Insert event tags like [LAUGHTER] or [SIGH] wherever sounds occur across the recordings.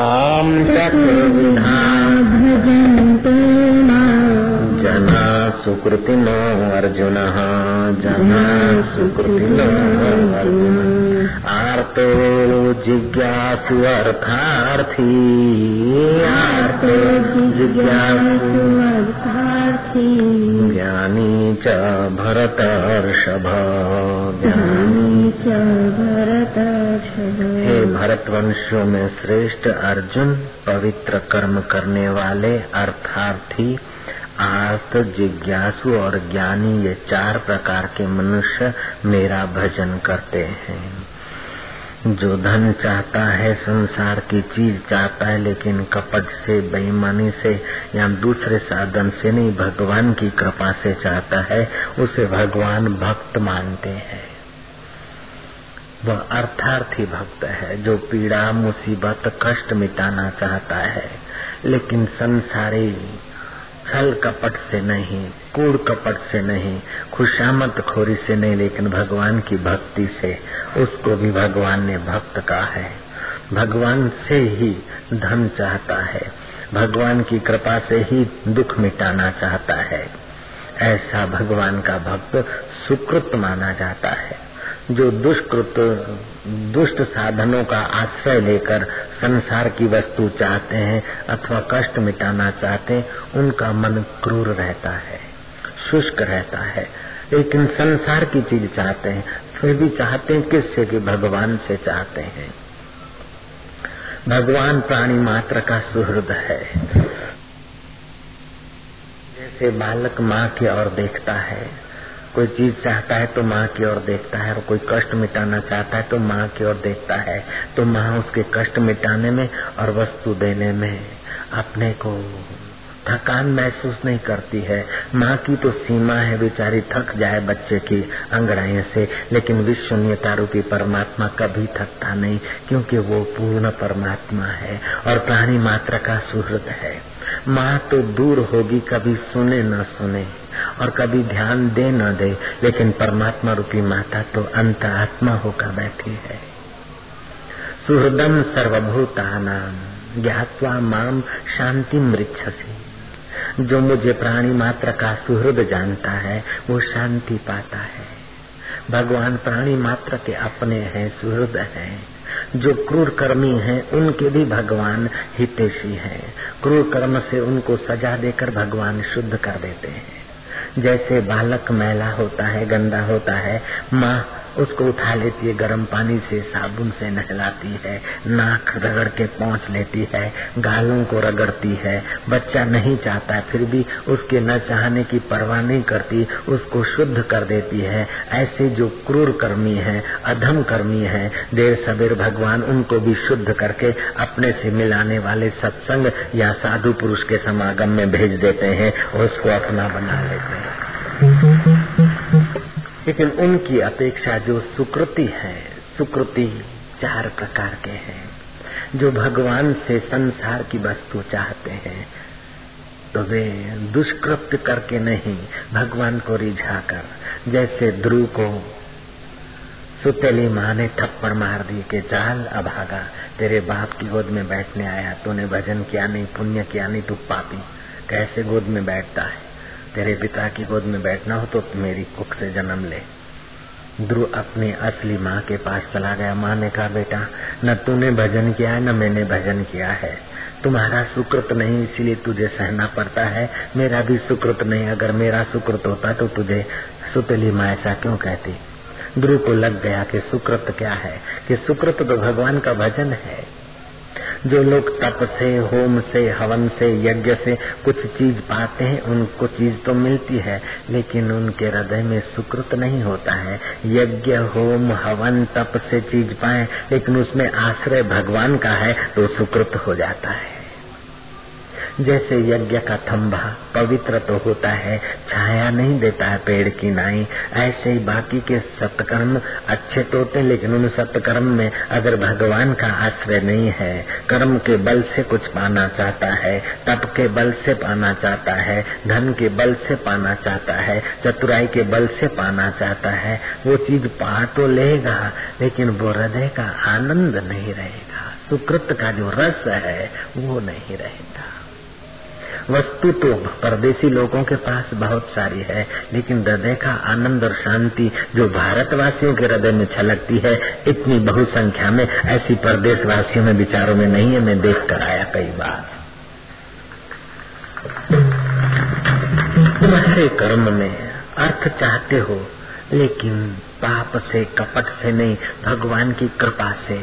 आम चक्रविधा भजन्तो माम् जना सुकृतिनो अर्जुन। जना सुकृतिनो अर्जुन। आर्तो जिज्ञासु अर्थार्थी आर्तो जिज्ञासु अर्थार्थी ज्ञानी च भरतर्षभ। ज्ञानी च भरतर्षभ। हे भरतवंशों में श्रेष्ठ अर्जुन पवित्र कर्म करने वाले अर्थार्थी आर्त जिज्ञासु और ज्ञानी ये चार प्रकार के मनुष्य मेरा भजन करते हैं। जो धन चाहता है, संसार की चीज़ चाहता है, लेकिन कपट से, बेईमानी से या दूसरे साधन से नहीं, भगवान की कृपा से चाहता है, उसे भगवान भक्त मानते हैं। वह अर्थार्थी भक्त है, जो पीड़ा, मुसीबत, कष्ट मिटाना चाहता है। लेकिन संसारी छल कपट से नहीं, कूड़ कपट से नहीं खुशामत खोरी से नहीं, लेकिन भगवान की भक्ति से उसको भी भगवान ने भक्त कहा है। भगवान से ही धन चाहता है। भगवान की कृपा से ही दुख मिटाना चाहता है। ऐसा भगवान का भक्त सुकृत माना जाता है। जो दुष्कृत, दुष्ट साधनों का आश्रय लेकर संसार की वस्तु चाहते हैं अथवा कष्ट मिटाना चाहते हैं, उनका मन क्रूर रहता है, शुष्क रहता है। लेकिन संसार की चीज़ चाहते हैं, फिर भी चाहते हैं किससे? कि भगवान से चाहते हैं। भगवान प्राणी मात्र का सुहृद है। जैसे बालक माँ की ओर देखता है कोई चीज़ चाहता है तो माँ की ओर देखता है और कोई कष्ट मिटाना चाहता है तो माँ की ओर देखता है। तो माँ उसके कष्ट मिटाने में और वस्तु देने में अपने को थकान महसूस नहीं करती है। माँ की तो सीमा है, बेचारी थक जाए बच्चे की अंगड़ाई से, लेकिन विश्वनीयता रूपी परमात्मा कभी थकता नहीं, क्योंकि वो पूर्ण परमात्मा है और प्राणी मात्र का सुहृद है। माँ तो दूर होगी, कभी सुने न सुने और कभी ध्यान दे न दे, लेकिन परमात्मा रूपी माता तो अंत आत्मा होकर बैठी है। सुहृदम सर्वभूता नाम ज्ञातवा माम शांति मृक्षसी जो मुझे प्राणी मात्र का सुहृद जानता है, वो शांति पाता है। भगवान प्राणी मात्र के अपने हैं, सुहृद हैं। जो क्रूर कर्मी हैं, उनके भी भगवान हितेशी हैं। क्रूर कर्म से उनको सजा देकर भगवान शुद्ध कर देते हैं। जैसे बालक मैला होता है, गंदा होता है, माँ उसको उठा लेती है, गर्म पानी से, साबुन से नहलाती है, नाक रगड़ के पहुँच लेती है, गालों को रगड़ती है। बच्चा नहीं चाहता है फिर भी उसके न चाहने की परवाह नहीं करती, उसको शुद्ध कर देती है। ऐसे जो क्रूर कर्मी है, अधम कर्मी है, देर सवेर भगवान उनको भी शुद्ध करके अपने से मिलाने वाले सत्संग या साधु पुरुष के समागम में भेज देते हैं और उसको अपना बना लेते हैं। लेकिन उनकी अपेक्षा जो सुकृति है, सुकृति चार प्रकार के हैं। जो भगवान से संसार की वस्तु चाहते हैं तो वे दुष्कृत्य करके नहीं भगवान को रिझा कर, जैसे ध्रुव को सुतेली माँ ने थप्पड़ मार दी के चाल अभागा, तेरे बाप की गोद में बैठने आया, तूने भजन किया नहीं, पुण्य किया नहीं, तू पापी, कैसे गोद में बैठता है? तेरे पिता की गोद में बैठना हो तो मेरी कुख से जन्म ले। ध्रुव अपनी असली माँ के पास चला गया। माँ ने कहा, बेटा, न तूने भजन किया है, न मैंने भजन किया है। तुम्हारा सुकृत नहीं, इसीलिए तुझे सहना पड़ता है। मेरा भी सुकृत नहीं। अगर मेरा सुकृत होता तो तुझे सुतली माँ ऐसा क्यों कहती? ध्रुव को लग गया कि सुकृत क्या है? कि सुकृत तो भगवान का भजन है। जो लोग तप से, होम से, हवन से, यज्ञ से कुछ चीज़ पाते हैं, उनको चीज़ तो मिलती है, लेकिन उनके हृदय में सुकृत नहीं होता है। यज्ञ, होम, हवन, तप से चीज़ पाए, लेकिन उसमें आश्रय भगवान का है तो सुकृत हो जाता है। जैसे यज्ञ का थम्बा पवित्र तो होता है, छाया नहीं देता है पेड़ की नाई। ऐसे ही बाकी के सत्कर्म अच्छे तो होते लेकिन उन सत्कर्म में अगर भगवान का आश्रय नहीं है, कर्म के बल से कुछ पाना चाहता है, तप के बल से पाना चाहता है, धन के बल से पाना चाहता है, चतुराई के बल से पाना चाहता है, वो चीज़ पा तो लेगा, लेकिन वो हृदय का आनंद नहीं रहेगा। सुकृत का जो रस है, वो नहीं रहता वस्तु तो परदेशी लोगों के पास बहुत सारी है, लेकिन हृदय का आनंद और शांति जो भारतवासियों के हृदय में छलकती है, इतनी बहुसंख्या में ऐसी परदेशवासियों में विचारों में नहीं है, मैं देख कर आया कई बार। तुम्हारे कर्म में अर्थ चाहते हो, लेकिन पाप से, कपट से नहीं, भगवान की कृपा से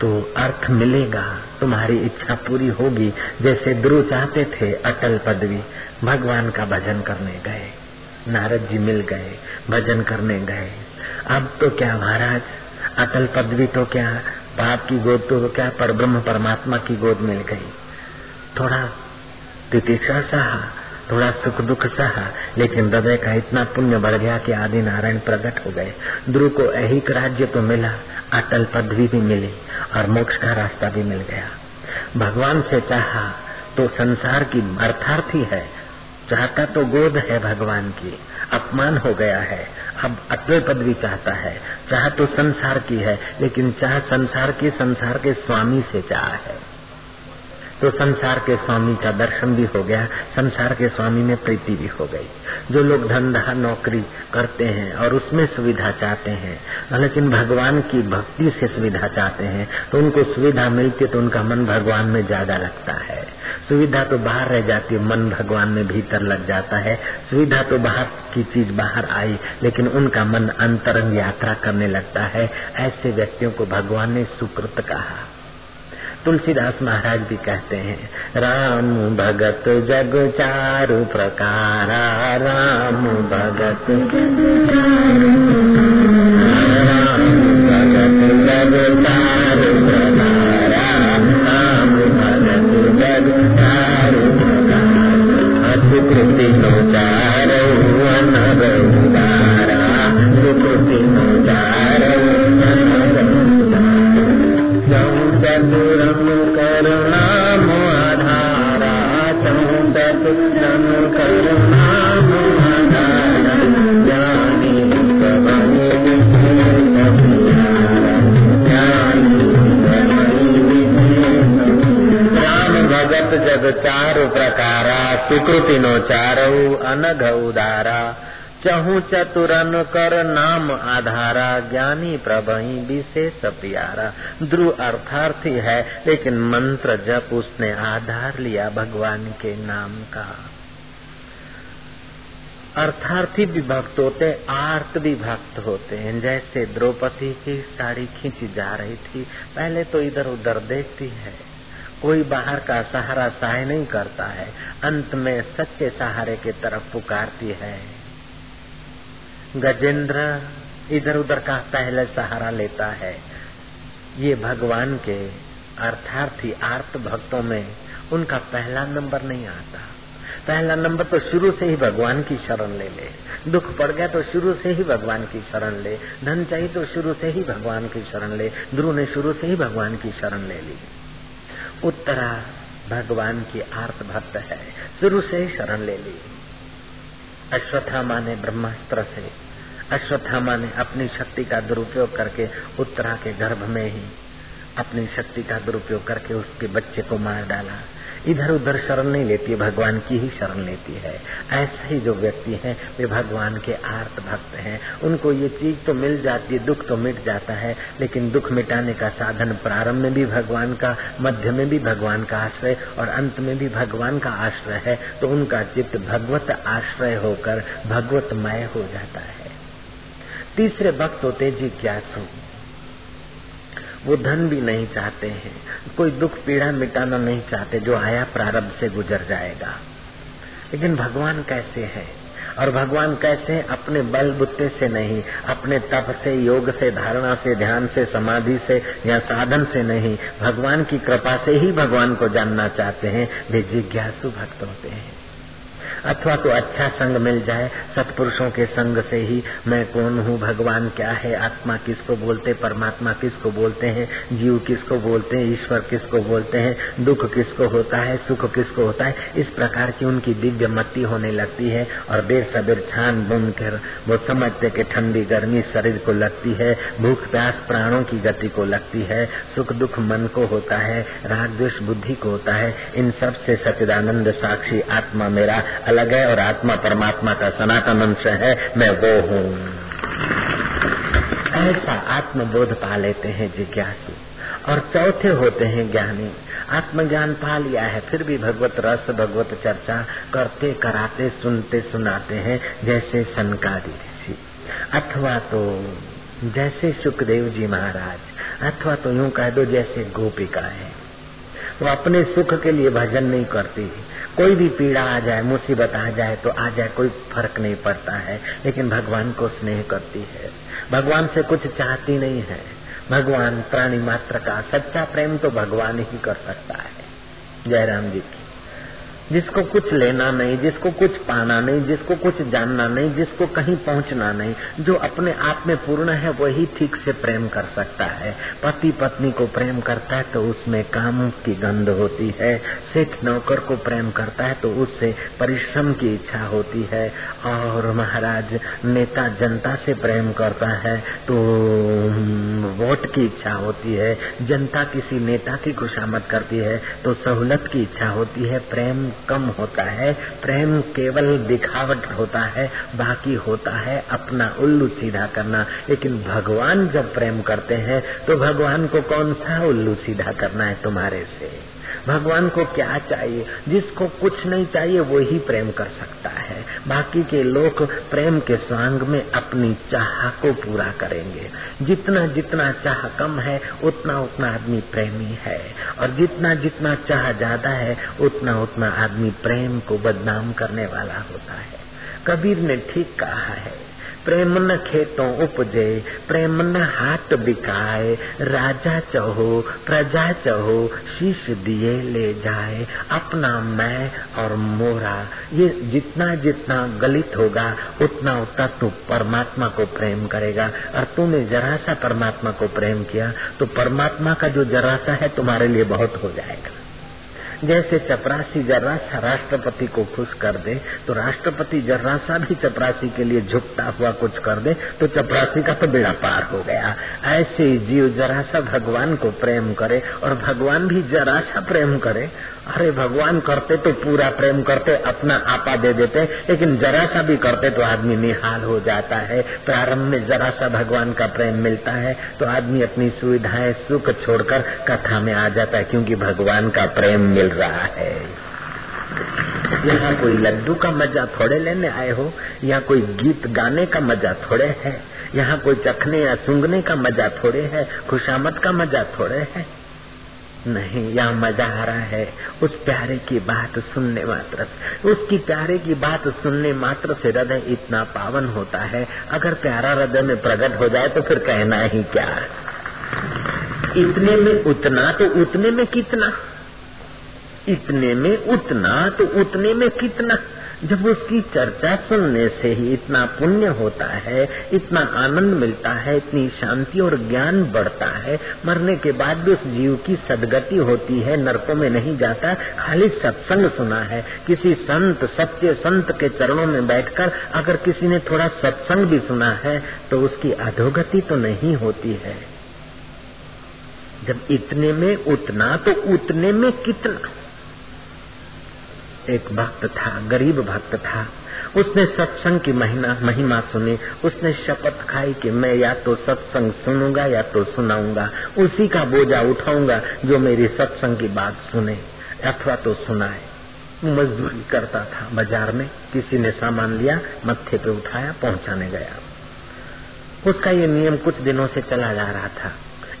तो अर्थ मिलेगा, तुम्हारी इच्छा पूरी होगी, जैसे ध्रुव चाहते थे अटल पदवी। भगवान का भजन करने गए, नारद जी मिल गए, भजन करने गए। अब तो क्या महाराज, अटल पदवी तो क्या बाप की गोद तो क्या, पर ब्रह्म परमात्मा की गोद मिल गई। थोड़ा तितिक्षा सहा थोड़ा सुख दुख सहा, लेकिन हृदय का इतना पुण्य बढ़ गया कि आदि नारायण प्रकट हो गए। ध्रुव को ऐहिक राज्य तो मिला, अटल पदवी भी मिली और मोक्ष का रास्ता भी मिल गया। भगवान से चाहा तो संसार की अर्थार्थी है, चाहता तो गोद है भगवान की, अपमान हो गया है, अब अटल पदवी चाहता है, चाह तो संसार की है, लेकिन चाह संसार की, संसार के स्वामी से चाह है। तो संसार के स्वामी का दर्शन भी हो गया, संसार के स्वामी में प्रीति भी हो गई। जो लोग धंधा, नौकरी करते हैं और उसमें सुविधा चाहते हैं, लेकिन भगवान की भक्ति से सुविधा चाहते हैं तो उनको सुविधा मिलती है तो उनका मन भगवान में ज़्यादा लगता है। सुविधा तो बाहर रह जाती है, मन भगवान में भीतर लग जाता है। सुविधा तो बाहर की चीज़ बाहर आई, लेकिन उनका मन अंतरंग यात्रा करने लगता है। ऐसे व्यक्तियों को भगवान ने सुकृत कहा। तुलसीदास महाराज भी कहते हैं राम भगत जग चारु प्रकारा राम भगत राम भगत जग चारु प्रकारा राम भगत जग चारु प्रकारा चारो चारु प्रकारा सुकृति नो चारु अनघ उदारा। चहु चतुरन कर नाम आधारा, ज्ञानी प्रभई विशेष प्यारा। ध्रुव अर्थार्थी है, लेकिन मंत्र जप उसने आधार लिया भगवान के नाम का। अर्थार्थी भी भक्त होते, आर्त भी भक्त होते हैं। जैसे द्रौपदी की साड़ी खींची जा रही थी, पहले तो इधर उधर देखती है। कोई बाहर का सहारा सहाय नहीं करता है। अंत में सच्चे सहारे की तरफ़ पुकारती है। गजेंद्र इधर उधर का पहले सहारा लेता है। ये भगवान के अर्थार्थी आर्त भक्तों में उनका पहला नंबर नहीं आता। पहला नंबर तो शुरू से ही भगवान की शरण ले ले। दुख पड़ गया तो शुरू से ही भगवान की शरण ले। धन चाहिए तो शुरू से ही भगवान की शरण ले। ध्रुव ने शुरू से ही भगवान की शरण ले ली। उत्तरा भगवान की आर्त भक्त है। शुरू से ही शरण ले ली। अश्वत्थामा ने ब्रह्मास्त्र से, अश्वत्थामा ने अपनी शक्ति का दुरुपयोग करके उत्तरा के गर्भ में ही अपनी शक्ति का दुरुपयोग करके उसके बच्चे को मार डाला। इधर उधर शरण नहीं लेती है, भगवान की ही शरण लेती है। ऐसे ही जो व्यक्ति हैं, वे भगवान के आर्त भक्त हैं। उनको ये चीज़ तो मिल जाती है, दुख तो मिट जाता है, लेकिन दुख मिटाने का साधन प्रारंभ में भी भगवान का, मध्य में भी भगवान का आश्रय और अंत में भी भगवान का आश्रय है तो उनका चित्त भगवत आश्रय होकर भगवतमय हो जाता है। तीसरे भक्त होते जिज्ञासु। वो धन भी नहीं चाहते हैं। कोई दुख, पीड़ा, मिटाना नहीं चाहते, जो आया प्रारब्ध से गुजर जाएगा। लेकिन भगवान कैसे है? और भगवान कैसे अपने बल बुत्ते से नहीं, अपने तप से, योग से, धारणा से, ध्यान से, समाधि से या साधन से नहीं, भगवान की कृपा से ही भगवान को जानना चाहते हैं। वे जिज्ञासु भक्त होते हैं। अथवा तो अच्छा संग मिल जाए, सत्पुरुषों के संग से ही मैं कौन हूँ? भगवान क्या है? आत्मा किसको बोलते? परमात्मा किसको बोलते हैं? जीव किसको बोलते हैं? ईश्वर किसको बोलते हैं? दुख किसको होता है? सुख किसको होता है? इस प्रकार की उनकी दिव्य मति होने लगती है और बेर सबेर छान बुन कर वो समझते कि ठंडी गर्मी शरीर को लगती है, भूख प्यास प्राणों की गति को लगती है, सुख दुख मन को होता है, राग द्वेष बुद्धि को होता है। इन सबसे सचिदानंद साक्षी आत्मा मेरा अलग है और आत्मा परमात्मा का सनातन अंश है, मैं वो हूँ। ऐसा आत्मबोध पा लेते हैं जिज्ञासु। और चौथे होते हैं ज्ञानी। आत्मज्ञान पा लिया है, फिर भी भगवत रस, भगवत चर्चा करते, कराते, सुनते, सुनाते हैं, जैसे सनकादी ऋषि। अथवा तो जैसे सुखदेव जी महाराज, अथवा तो यूँ कह दो जैसे गोपिका है। वो अपने सुख के लिए भजन नहीं करती है। कोई भी पीड़ा आ जाए, मुसीबत आ जाए तो आ जाए, कोई फ़र्क नहीं पड़ता है। लेकिन भगवान को स्नेह करती है। भगवान से कुछ चाहती नहीं है। भगवान प्राणी मात्र का सच्चा प्रेम तो भगवान ही कर सकता है। जयराम जी की जिसको कुछ लेना नहीं, जिसको कुछ पाना नहीं, जिसको कुछ जानना नहीं, जिसको कहीं पहुँचना नहीं, जो अपने आप में पूर्ण है, वही ठीक से प्रेम कर सकता है। पति पत्नी को प्रेम करता है तो उसमें काम की गंध होती है। सेठ नौकर को प्रेम करता है तो उससे परिश्रम की इच्छा होती है। और महाराज, नेता जनता से प्रेम करता है तो वोट की इच्छा होती है। जनता किसी नेता की खुशामद करती है तो सहूलत की इच्छा होती है। प्रेम कम होता है, प्रेम केवल दिखावट होता है, बाकी होता है अपना उल्लू सीधा करना। लेकिन भगवान जब प्रेम करते हैं तो भगवान को कौन सा उल्लू सीधा करना है तुम्हारे से? भगवान को क्या चाहिए? जिसको कुछ नहीं चाहिए वो ही प्रेम कर सकता है। बाकी के लोग प्रेम के स्वांग में अपनी चाह को पूरा करेंगे। जितना जितना चाह कम है, उतना उतना आदमी प्रेमी है। और जितना जितना चाह ज़्यादा है, उतना उतना आदमी प्रेम को बदनाम करने वाला होता है। कबीर ने ठीक कहा है प्रेम न खेतों उपजे प्रेम न हाथ बिकाए, राजा चहो, प्रजा चहो, शीश दिए ले जाए, अपना मैं और मोरा। ये जितना जितना गलित होगा, उतना उतना तू परमात्मा को प्रेम करेगा। और तूने जरा सा परमात्मा को प्रेम किया तो परमात्मा का जो जरा सा है, तुम्हारे लिए बहुत हो जाएगा। जैसे चपरासी जर्रा सा राष्ट्रपति को खुश कर दे तो राष्ट्रपति जर्रा सा भी चपरासी के लिए झुकता हुआ कुछ कर दे तो चपरासी का तो बेड़ा पार हो गया। ऐसे जीव जरा सा भगवान को प्रेम करे और भगवान भी जरा सा प्रेम करे। अरे भगवान करते तो पूरा प्रेम करते, अपना आपा दे देते, लेकिन जरा सा भी करते तो आदमी निहाल हो जाता है। प्रारंभ में जरा सा भगवान का प्रेम मिलता है तो आदमी अपनी सुविधाएँ सुख छोड़कर कथा में आ जाता है, क्योंकि भगवान का प्रेम मिल रहा है। यहाँ कोई लड्डू का मज़ा थोड़े लेने आए हो, यहाँ कोई गीत गाने का मज़ा थोड़े है, यहाँ कोई चखने या सूंघने का मज़ा थोड़े है, खुशामद का मज़ा थोड़े है। नहीं, यहाँ मज़ा आ रहा है। उस प्यारे की बात सुनने मात्र उसकी प्यारे की बात सुनने मात्र से हृदय इतना पावन होता है। अगर प्यारा हृदय में प्रकट हो जाए तो फिर कहना ही क्या? इतने में उतना तो उतने में कितना? इतने में उतना तो उतने में कितना? जब उसकी चर्चा सुनने से ही इतना पुण्य होता है, इतना आनंद मिलता है, इतनी शांति और ज्ञान बढ़ता है, मरने के बाद भी उस जीव की सदगति होती है, नरकों में नहीं जाता, खाली सत्संग सुना है। किसी संत सत्य संत के चरणों में बैठकर अगर किसी ने थोड़ा सत्संग भी सुना है तो उसकी अधोगति तो नहीं होती है। जब इतने में उतना तो उतने में कितना एक भक्त था, गरीब भक्त था। उसने सत्संग की महिमा महिमा सुनी। उसने शपथ खाई कि मैं या तो सत्संग सुनूँगा या तो सुनाऊँगा। उसी का बोझा उठाऊँगा जो मेरी सत्संग की बात सुने अथवा तो सुनाए। मजदूरी करता था बाज़ार में, किसी ने सामान लिया, मत्थे पे उठाया, पहुँचाने गया। उसका ये नियम कुछ दिनों से चला जा रहा था।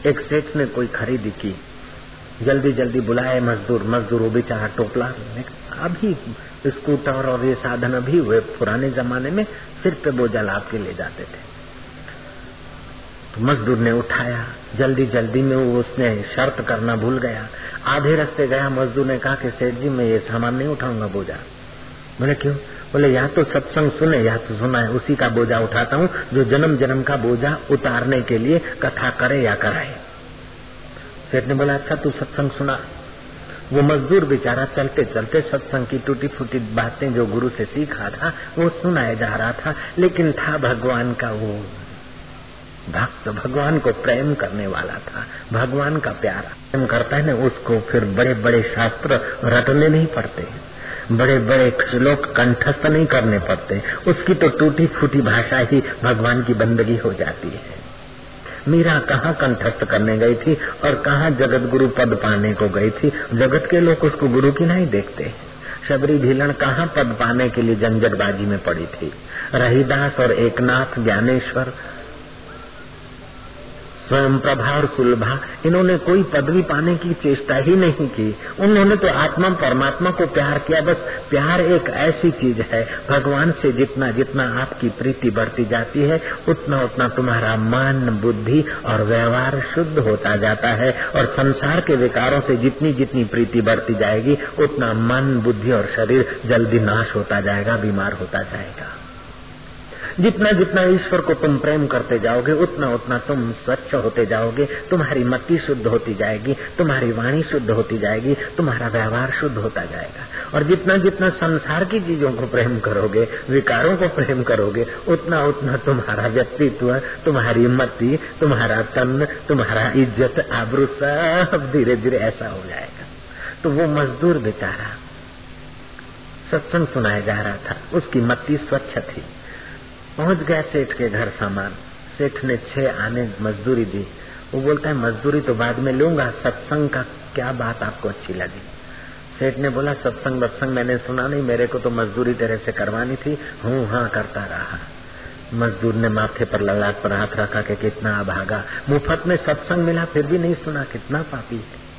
एक सेठ ने कोई खरीदी की। जल्दी जल्दी बुलाए, मजदूर मजदूर, वो बेचारा टोपला। अभी स्कूटर और ये साधन अभी हुए, पुराने जमाने में सिर पे बोझा लाभ के ले जाते थे। तो मजदूर ने उठाया, जल्दी जल्दी में वो उसने शर्त करना भूल गया। आधे रास्ते गया, मजदूर ने कहा कि सेठ जी, मैं ये सामान नहीं उठाऊँगा बोझा। बोले क्यों? बोले, या तो सत्संग सुने, या तो सुना है उसी का बोझा उठाता हूँ, जो जन्म जन्म का बोझा उतारने के लिए कथा करे या कराए। सेठ ने बोला अच्छा तू सत्संग सुना। वो मजदूर बेचारा चलते चलते सत्संग की टूटी फूटी बातें जो गुरु से सीखा था, वो सुनाया जा रहा था, लेकिन था भगवान का वो भक्त, भगवान को प्रेम करने वाला था, भगवान का प्यारा। प्रेम करता है ना, उसको फिर बड़े बड़े शास्त्र रटने नहीं पड़ते बड़े बड़े श्लोक कंठस्थ नहीं करने पड़ते, उसकी तो टूटी फूटी भाषा ही भगवान की बंदगी हो जाती है। मीरा कहाँ कंठस्थ करने गई थी और कहाँ जगत गुरु पद पाने को गई थी? जगत के लोग उसको गुरु की नहीं देखते। शबरी भीलन कहाँ पद पाने के लिए जंजटबाजी में पड़ी थी? रहीदास और एकनाथ ज्ञानेश्वर स्वयं प्रभा और सुलभा। इन्होंने कोई पदवी पाने की चेष्टा ही नहीं की। उन्होंने तो आत्मा, परमात्मा को प्यार किया। बस प्यार एक ऐसी चीज़ है, भगवान से जितना जितना आपकी प्रीति बढ़ती जाती है, उतना उतना तुम्हारा मन, बुद्धि और व्यवहार शुद्ध होता जाता है और संसार के विकारों से जितनी जितनी प्रीति बढ़ती जाएगी, उतना मन, बुद्धि और शरीर जल्दी नाश होता जाएगा, बीमार होता जाएगा। जितना जितना ईश्वर को तुम प्रेम करते जाओगे, उतना उतना तुम स्वच्छ होते जाओगे, तुम्हारी मति शुद्ध होती जाएगी, तुम्हारी वाणी शुद्ध होती जाएगी, तुम्हारा व्यवहार शुद्ध होता जाएगा। और जितना जितना संसार की चीज़ों को प्रेम करोगे, विकारों को प्रेम करोगे, उतना उतना तुम्हारा व्यक्तित्व, तुम्हारी मति, तुम्हारा तन, तुम्हारा इज़्ज़त, आबरू सब धीरे धीरे ऐसा हो जाएगा। तो वो मजदूर बेचारा सत्संग सुनाया जा रहा था, उसकी मत्ती स्वच्छ थी। पहुँच गया सेठ के घर सामान। सेठ ने छह आने मजदूरी दी। वो बोलता है, मजदूरी तो बाद में लूँगा, सत्संग का क्या बात आपको अच्छी लगी? सेठ ने बोला, सत्संग बत्संग मैंने सुना नहीं, मेरे को तो मजदूरी तेरे से करवानी थी। हूँ हाँ करता रहा। मजदूर ने माथे पर ललाट पर हाथ रखा के कितना भागा। मुफ़्त में सत्संग मिला, फिर भी नहीं सुना, कितना पापी है।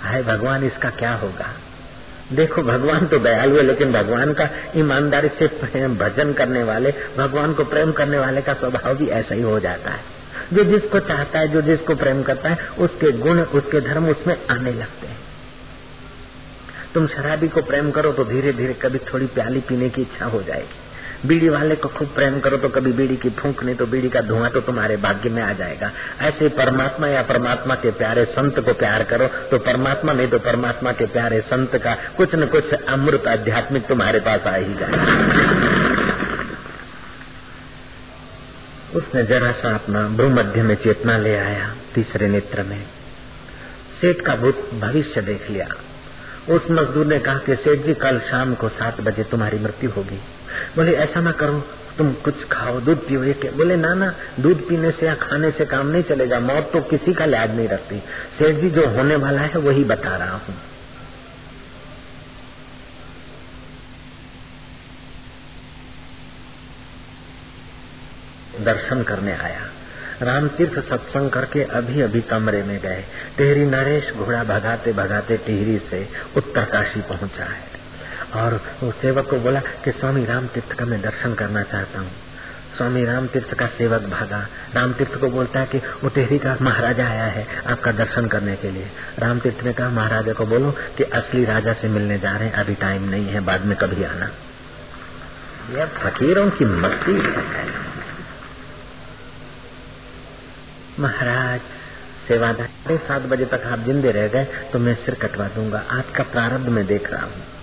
हाय भगवान, इसका क्या होगा? देखो, भगवान तो दयालु है, लेकिन भगवान का ईमानदारी से भजन करने वाले, भगवान को प्रेम करने वाले का स्वभाव भी ऐसा ही हो जाता है। जो जिसको चाहता है, जो जिसको प्रेम करता है, उसके गुण, उसके धर्म उसमें आने लगते हैं। तुम शराबी को प्रेम करो तो धीरे धीरे कभी थोड़ी प्याली पीने की इच्छा हो जाएगी। बीड़ी वाले को खूब प्रेम करो तो कभी बीड़ी की फूंक नहीं तो बीड़ी का धुआँ तो तुम्हारे भाग्य में आ जाएगा। ऐसे परमात्मा या परमात्मा के प्यारे संत को प्यार करो तो परमात्मा नहीं तो परमात्मा के प्यारे संत का कुछ न कुछ अमृत आध्यात्मिक तुम्हारे पास आ ही जाएगा। उसने जरा सा अपना भ्रू मध्य में चेतना ले आया, तीसरे नेत्र में। सेठ का भूत भविष्य देख लिया। उस मजदूर ने कहा कि सेठ जी, कल शाम को सात बजे तुम्हारी मृत्यु होगी। बोले, ऐसा ना करो, तुम कुछ खाओ, दूध पियो। ये बोले, ना ना, दूध पीने से या खाने से काम नहीं चलेगा, मौत तो किसी का लाज नहीं रखती। सेठ जी, जो होने वाला है, वही बता रहा हूँ। दर्शन करने आया। राम तीर्थ सत्संग करके अभी अभी कमरे में गए। टेहरी नरेश घोड़ा भगाते भगाते टिहरी से उत्तरकाशी पहुँचा है। और वो सेवक को बोला कि स्वामी राम तीर्थ का मैं दर्शन करना चाहता हूँ। स्वामी राम तीर्थ का सेवक भागा। राम तीर्थ को बोलता है कि वो टेहरी का महाराजा आया है आपका दर्शन करने के लिए। राम तीर्थ ने कहा, महाराजा को बोलो कि असली राजा से मिलने जा रहे हैं, अभी टाइम नहीं है, बाद में कभी आना। यह फकीरों की मस्ती महाराज सेवादार सात बजे तक आप जिंदे रह गए तो मैं सिर कटवा दूँगा। आज का प्रारब्ध में देख रहा हूँ।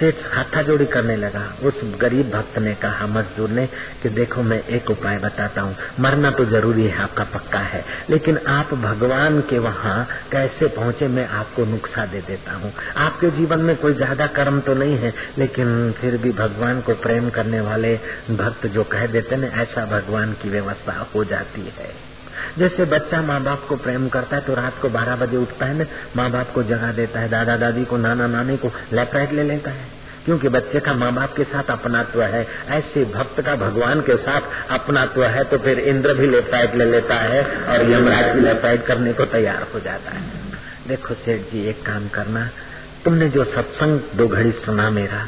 सेठ हाथा जोड़ी करने लगा। उस गरीब भक्त ने कहा, मजदूर ने, कि देखो, मैं एक उपाय बताता हूँ। मरना तो ज़रूरी है, आपका पक्का है। लेकिन आप भगवान के वहाँ कैसे पहुँचे, मैं आपको नुकसा दे देता हूँ। आपके जीवन में कोई ज़्यादा कर्म तो नहीं है, लेकिन फिर भी भगवान को प्रेम करने वाले भक्त जो कह देते ना ऐसा भगवान की व्यवस्था हो जाती है। जैसे बच्चा माँ बाप को प्रेम करता है तो रात को बारह बजे उठता है, माँ बाप को जगा देता है दादा दादी को नाना नानी को लेफ़्ट ले लेता है। क्योंकि बच्चे का माँ बाप के साथ अपनात्व है, ऐसे भक्त का भगवान के साथ अपनात्व है तो फिर इंद्र भी लेफ़्ट ले लेता है और यमराज भी लेफ़्ट करने को तैयार हो जाता है। देखो सेठ जी, एक काम करना, तुमने जो सत्संग दो घड़ी सुना मेरा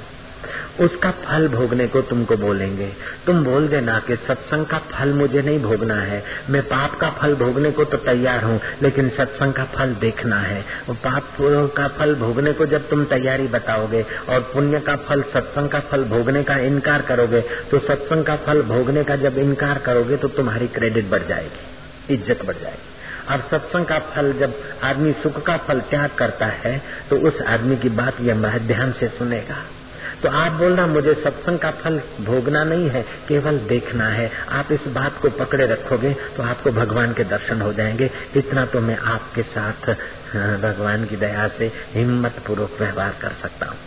उसका फल भोगने को तुमको बोलेंगे। तुम बोल देना कि सत्संग का फल मुझे नहीं भोगना है। मैं पाप का फल भोगने को तो तैयार हूँ, लेकिन सत्संग का फल देखना है। पाप का फल भोगने को जब तुम तैयारी बताओगे और पुण्य का फल, सत्संग का फल भोगने का इनकार करोगे तो सत्संग का फल भोगने का जब इनकार करोगे तो तुम्हारी क्रेडिट बढ़ जाएगी, इज़्ज़त बढ़ जाएगी। अब सत्संग का फल जब आदमी सुख का फल त्याग करता है तो उस आदमी की बात यह ध्यान से सुनेगा। तो आप बोलना, मुझे सत्संग का फल भोगना नहीं है, केवल देखना है। आप इस बात को पकड़े रखोगे तो आपको भगवान के दर्शन हो जाएँगे। इतना तो मैं आपके साथ भगवान की दया से हिम्मत पूर्वक व्यवहार कर सकता हूँ।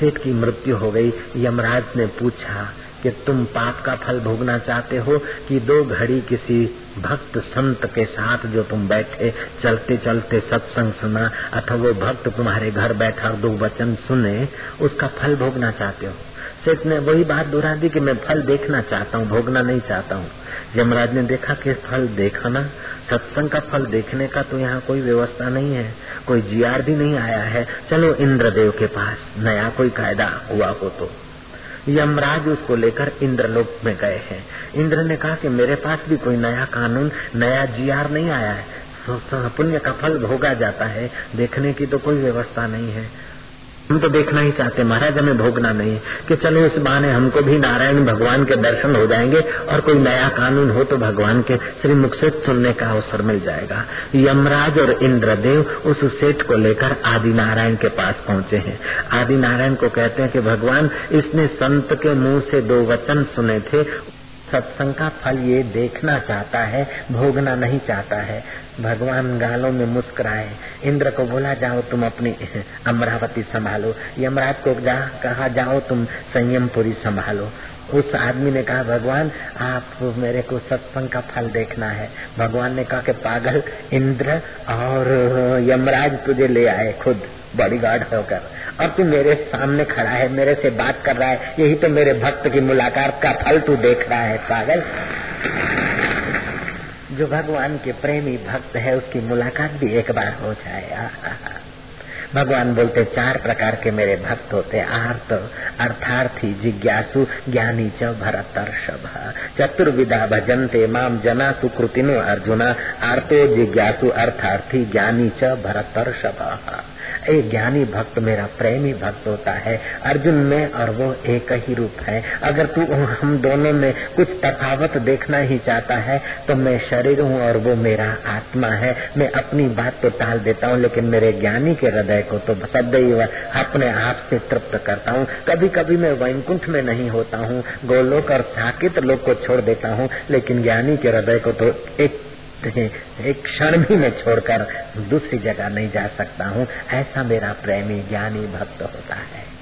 सेठ की मृत्यु हो गई, यमराज ने पूछा कि तुम पाप का फल भोगना चाहते हो कि दो घड़ी किसी भक्त संत के साथ जो तुम बैठे, चलते चलते सत्संग सुना, अथवा वो भक्त तुम्हारे घर बैठा और दो वचन सुने, उसका फल भोगना चाहते हो? सेठ ने वही बात दोहरा दी कि मैं फल देखना चाहता हूँ, भोगना नहीं चाहता हूँ। यमराज ने देखा कि फल देखना, सत्संग का फल देखने का तो यहाँ कोई व्यवस्था नहीं है, कोई जीआर भी नहीं आया है। चलो इंद्रदेव के पास, नया कोई कायदा हुआ हो तो। यमराज उसको लेकर इंद्रलोक में गए हैं। इंद्र ने कहा कि मेरे पास भी कोई नया कानून, नया जीआर नहीं आया है। पुण्य का फल भोगा जाता है। देखने की तो कोई व्यवस्था नहीं है। हम तो देखना ही चाहते महाराज, हमें भोगना नहीं कि चलो इस बहाने हमको भी नारायण भगवान के दर्शन हो जाएँगे और कोई नया कानून हो तो भगवान के श्री मुख से सुनने का अवसर मिल जाएगा। यमराज और इंद्रदेव उस सेठ को लेकर आदि नारायण के पास पहुँचे हैं। आदि नारायण को कहते हैं कि भगवान, इसने संत के मुँह से दो वचन सुने थे सत्संग का फल ये देखना चाहता है, भोगना नहीं चाहता है। भगवान गालों में मुस्कुराए। इंद्र को बोला, जाओ तुम अपनी [LAUGHS] अमरावती संभालो। यमराज को जा, कहा, जाओ तुम संयमपुरी संभालो। उस आदमी ने कहा, भगवान, आप मेरे को सत्संग का फल देखना है। भगवान ने कहा कि, पागल, इंद्र और यमराज तुझे ले आए, खुद बॉडीगार्ड होकर। अब तू मेरे सामने खड़ा है, मेरे से बात कर रहा है, यही तो मेरे भक्त की मुलाकात का फल तू देख रहा है, पागल। जो भगवान के प्रेमी भक्त है, उसकी मुलाकात भी एक बार हो जाए। भगवान बोलते, चार प्रकार के मेरे भक्त होते, आर्त, अर्थार्थी, जिज्ञासु, ज्ञानी च भरतर्षभ। चतुर्विधा भजनते माम जना सुकृतिनो अर्जुना, आर्तो जिज्ञासु, अर्थार्थी, ज्ञानी च भरतर्षभ। एक ज्ञानी भक्त मेरा प्रेमी भक्त होता है। अर्जुन में और वो एक ही रूप है। अगर तू हम दोनों में कुछ तफावत देखना ही चाहता है तो मैं शरीर हूँ और वो मेरा आत्मा है। मैं अपनी बात तो टाल देता हूँ, लेकिन मेरे ज्ञानी के हृदय को तो सदैव अपने आप से तृप्त करता हूँ। कभी कभी मैं वैकुंठ में नहीं होता हूँ। गोलोक और साकित लोग को छोड़ देता हूँ, लेकिन ज्ञानी के हृदय को तो एक एक क्षण भी मैं छोड़कर दूसरी जगह नहीं जा सकता हूँ। ऐसा मेरा प्रेमी, ज्ञानी भक्त होता है।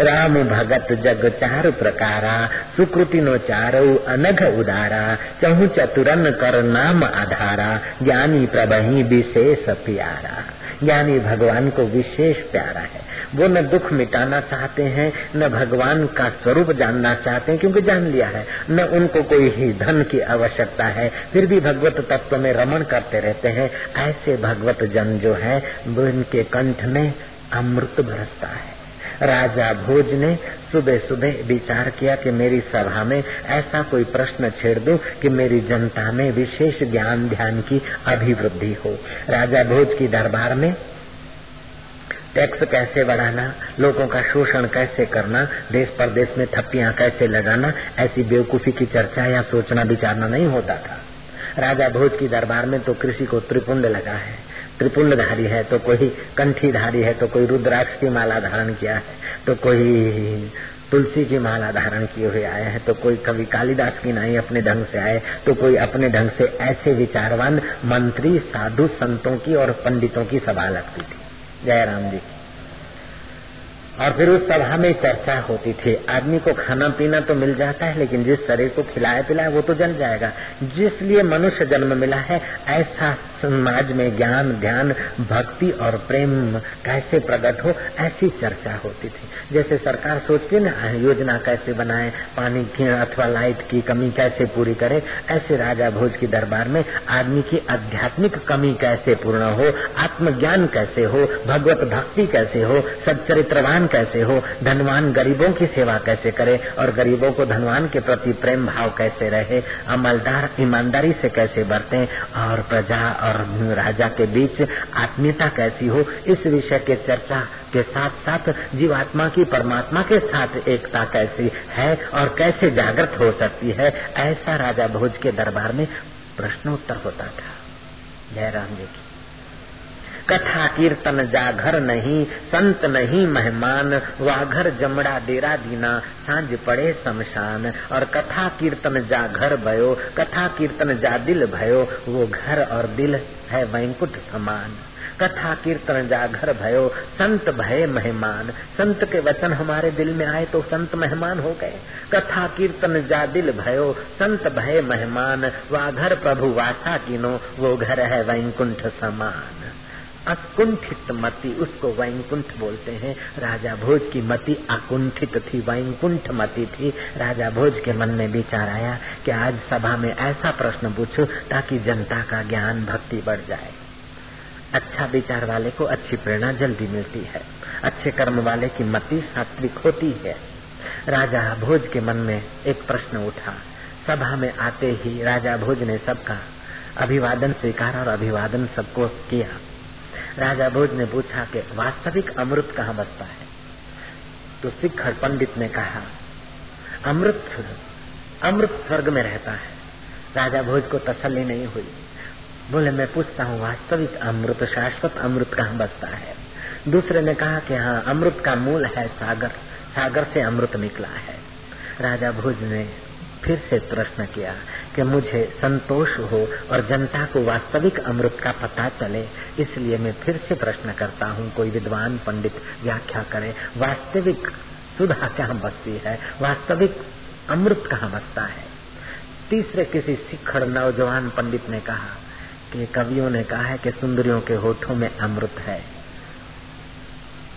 राम भगत जग चार प्रकारा, सुकृति नो चारो अनघ उदारा, चहु चतुरन कर नाम आधारा, ज्ञानी प्रभही विशेष प्यारा। ज्ञानी भगवान को विशेष प्यारा है। वो न दुख मिटाना चाहते हैं, न भगवान का स्वरूप जानना चाहते हैं, क्योंकि जान लिया है, न उनको कोई ही धन की आवश्यकता है। फिर भी भगवत तत्व में रमण करते रहते हैं। ऐसे भगवत जन जो है, वो इनके कंठ में अमृत बरसता है। राजा भोज ने सुबह सुबह विचार किया कि मेरी सभा में ऐसा कोई प्रश्न छेड़ दूँ कि मेरी जनता में विशेष ज्ञान ध्यान की अभिवृद्धि हो। राजा भोज की दरबार में टैक्स कैसे बढ़ाना, लोगों का शोषण कैसे करना, देश प्रदेश में थप्पियाँ कैसे लगाना, ऐसी बेवकूफ़ी की चर्चा या सोचना विचारना नहीं होता था। राजा भोज की दरबार में तो कृषि को त्रिपुंड लगा है। त्रिपुंडधारी है तो कोई कंठीधारी है तो कोई रुद्राक्ष की माला धारण किया है तो कोई तुलसी की माला धारण किए हुए आए हैं तो कोई कवि कालिदास की नहीं अपने ढंग से आए तो कोई अपने ढंग से ऐसे विचारवान मंत्री, साधु संतों की और पंडितों की सभा लगती थी। जयराम जी। और फिर उस सभा में चर्चा होती थी। आदमी को खाना पीना तो मिल जाता है, लेकिन जिस शरीर को खिलाया पिलाया वो तो जल जाएगा। जिसलिए मनुष्य जन्म मिला है, ऐसा समाज में ज्ञान, ध्यान, भक्ति और प्रेम कैसे प्रकट हो, ऐसी चर्चा होती थी। जैसे सरकार सोचती ना, योजना कैसे बनाए, पानी की अथवा लाइट की कमी कैसे पूरी करे, ऐसे राजा भोज की दरबार में आदमी की आध्यात्मिक कमी कैसे पूर्ण हो, आत्मज्ञान कैसे हो, भगवत भक्ति कैसे हो, सच्चरित्रवान कैसे हो? धनवान गरीबों की सेवा कैसे करे? और गरीबों को धनवान के प्रति प्रेम भाव कैसे रहे? अमलदार ईमानदारी से कैसे बरते और प्रजा और राजा के बीच आत्मीयता कैसी हो? इस विषय के चर्चा के साथ साथ जीवात्मा की परमात्मा के साथ एकता कैसी है? और कैसे जागृत हो सकती है? ऐसा राजा भोज के दरबार में प्रश्नोत्तर होता था। जयराम जी की। कथा कीर्तन जाघर नहीं, संत नहीं मेहमान, वाघर, जमड़ा, डेरा, दीना, साँझ पड़े शमशान। और कथा कीर्तन जा घर भयो कथा कीर्तन जा दिल भयो, वो घर और दिल है वैंकुट समान। कथा कीर्तन जा घर भयो, संत भय मेहमान। संत के वचन हमारे दिल में आए तो संत मेहमान हो गए। कथा कीर्तन जा दिल भयो, संत भय मेहमान। वा घर प्रभु वासा किनो, वो घर है वैकुंठ समान। अकुंठित मति, उसको वैंकुंठ बोलते हैं। राजा भोज की मति अकुंठित थी, वैंकुंठ मति थी। राजा भोज के मन में विचार आया कि आज सभा में ऐसा प्रश्न पूछो ताकि जनता का ज्ञान, भक्ति बढ़ जाए। अच्छा विचार वाले को अच्छी प्रेरणा जल्दी मिलती है। अच्छे कर्म वाले की मति सात्विक होती है। राजा भोज के मन में एक प्रश्न उठा। सभा में आते ही राजा भोज ने सबका अभिवादन स्वीकार और अभिवादन सबको किया। राजा भोज ने पूछा कि वास्तविक अमृत कहाँ बसता है? तो सिख पंडित ने कहा, अमृत अमृत स्वर्ग में रहता है। राजा भोज को तसल्ली नहीं हुई। बोले, मैं पूछता हूँ, वास्तविक अमृत, शाश्वत अमृत कहाँ बसता है? दूसरे ने कहा कि हाँ अमृत का मूल है सागर सागर से अमृत निकला है। राजा भोज ने फिर से प्रश्न किया कि मुझे संतोष हो और जनता को वास्तविक अमृत का पता चले, इसलिए मैं फिर से प्रश्न करता हूँ, कोई विद्वान पंडित व्याख्या करे, वास्तविक सुधा कहाँ बसती है? वास्तविक अमृत कहाँ बसता है? तीसरे किसी शिखर नौजवान पंडित ने कहा कि कवियों ने कहा है कि सुंदरियों के होठों में अमृत है।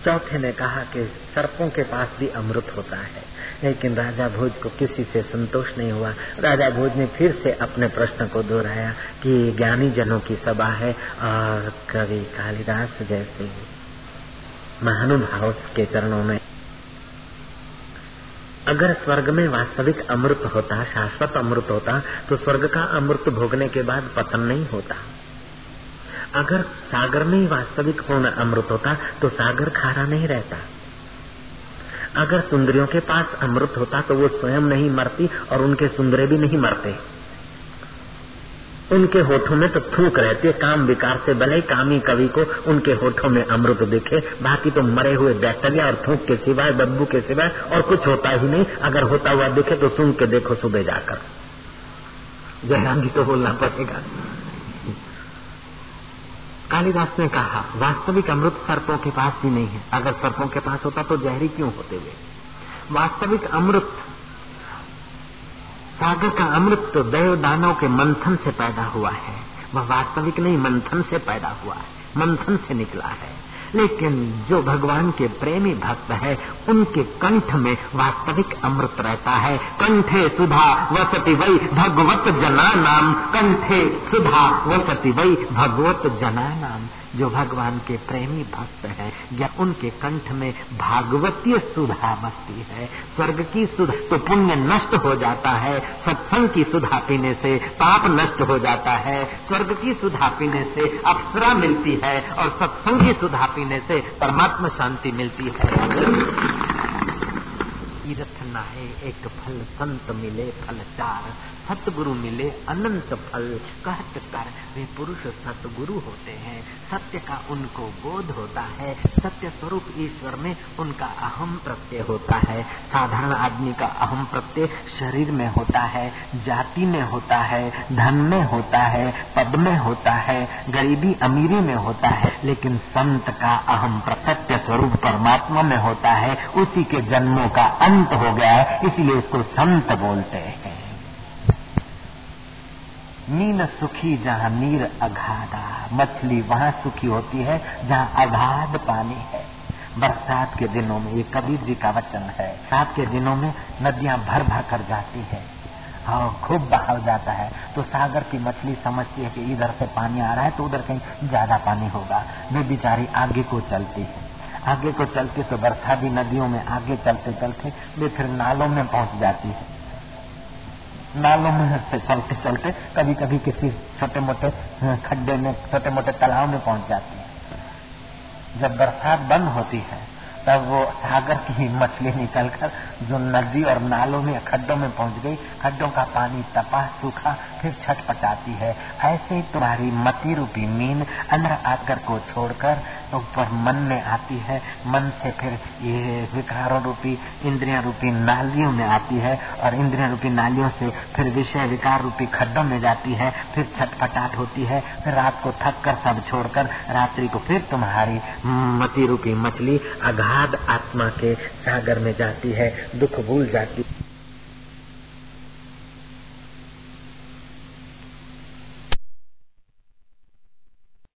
चौथे ने कहा कि सर्पों के पास भी अमृत होता है, लेकिन राजा भोज को किसी से संतोष नहीं हुआ। राजा भोज ने फिर से अपने प्रश्न को दोहराया कि ज्ञानी जनों की सभा है और कवि कालिदास जैसे महानुभाव के चरणों में। अगर स्वर्ग में वास्तविक अमृत होता, शाश्वत अमृत होता तो स्वर्ग का अमृत भोगने के बाद पतन नहीं होता। अगर सागर में वास्तविक पूर्ण अमृत होता तो सागर खारा नहीं रहता। अगर सुंदरियों के पास अमृत होता तो वो स्वयं नहीं मरती और उनके सुंदरे भी नहीं मरते। उनके होठों में तो थूक रहती काम विकार से भले कामी कवि को उनके होठों में अमृत दिखे, बाकी तो मरे हुए बैक्टीरिया और थूक के सिवाय, बब्बू के सिवाय और कुछ होता ही नहीं। अगर होता हुआ दिखे तो सुन के देखो सुबह जाकर। जयराम जी तो बोलना पड़ेगा। कालिदास ने कहा, वास्तविक अमृत सर्पों के पास भी नहीं है। अगर सर्पों के पास होता तो जहरी क्यों होते हुए? वास्तविक अमृत, सागर का अमृत तो देव दानव के मंथन से पैदा हुआ है। वह वास्तविक नहीं, मंथन से पैदा हुआ है। मंथन से निकला है। लेकिन जो भगवान के प्रेमी भक्त है, उनके कंठ में वास्तविक अमृत रहता है। कंठे सुधा वसति वही भगवत जना नाम कंठे सुधा वसति वही भगवत जना नाम जो भगवान के प्रेमी भक्त है या उनके कंठ में भागवतीय सुधा बसती है। स्वर्ग की सुधा तो पुण्य नष्ट हो जाता है, सत्संग की सुधा पीने से पाप नष्ट हो जाता है। स्वर्ग की सुधा पीने से अप्सरा मिलती है और सत्संग की सुधा पीने से परमात्मा शांति मिलती है। तीर्थ नहे एक फल संत मिले, फल चार, सतगुरु मिले, अनंत फल कहत कर। वे पुरुष सतगुरु होते हैं, सत्य का उनको बोध होता है, सत्य स्वरूप ईश्वर में उनका अहम प्रत्यय होता है। साधारण आदमी का अहम प्रत्यय शरीर में होता है, जाति में होता है, धन में होता है, पद में होता है, गरीबी अमीरी में होता है, लेकिन संत का अहम प्रत्यय स्वरूप परमात्मा में होता है, उसी के जन्मों का अंत हो गया। है इसलिए उसको संत बोलते हैं। मीन सुखी जहाँ नीर अघाधा, मछली वहाँ सुखी होती है, जहाँ अगाध पानी है। बरसात के दिनों में ये कबीर जी का वचन है सात के दिनों में नदियाँ भर भर कर जाती है और खूब बहाव जाता है। तो सागर की मछली समझती है कि इधर से पानी आ रहा है तो उधर कहीं ज़्यादा पानी होगा। वे बिचारी आगे को चलती है। आगे को चलती तो वर्षा भी नदियों में आगे चलते चलते वे फिर नालों में पहुँच जाती है। नालों में से चलते चलते कभी कभी किसी छोटे मोटे खड्डे में छोटे मोटे तालाब में पहुँच जाती है। जब बरसात बंद होती है, तब वो सागर की मछली निकलकर जो नदी और नालों में, खड्डों में पहुँच गई। खड्डों का पानी तपा, सूखा फिर छटपटाती है। ऐसे ही तुम्हारी मती रूपी मीन अंदर आकर को छोड़कर ऊपर मन में आती है। मन से फिर ये विकारों रूपी, इंद्रिया रूपी नालियों में आती है और इंद्रिया रूपी नालियों से फिर विषय विकार रूपी खड्डों में जाती है। फिर छटपटाट होती है। फिर रात को थक कर सब छोड़कर रात्रि को फिर तुम्हारी मती रूपी मछली अगाध आत्मा के सागर में जाती है। दुख भूल जाती है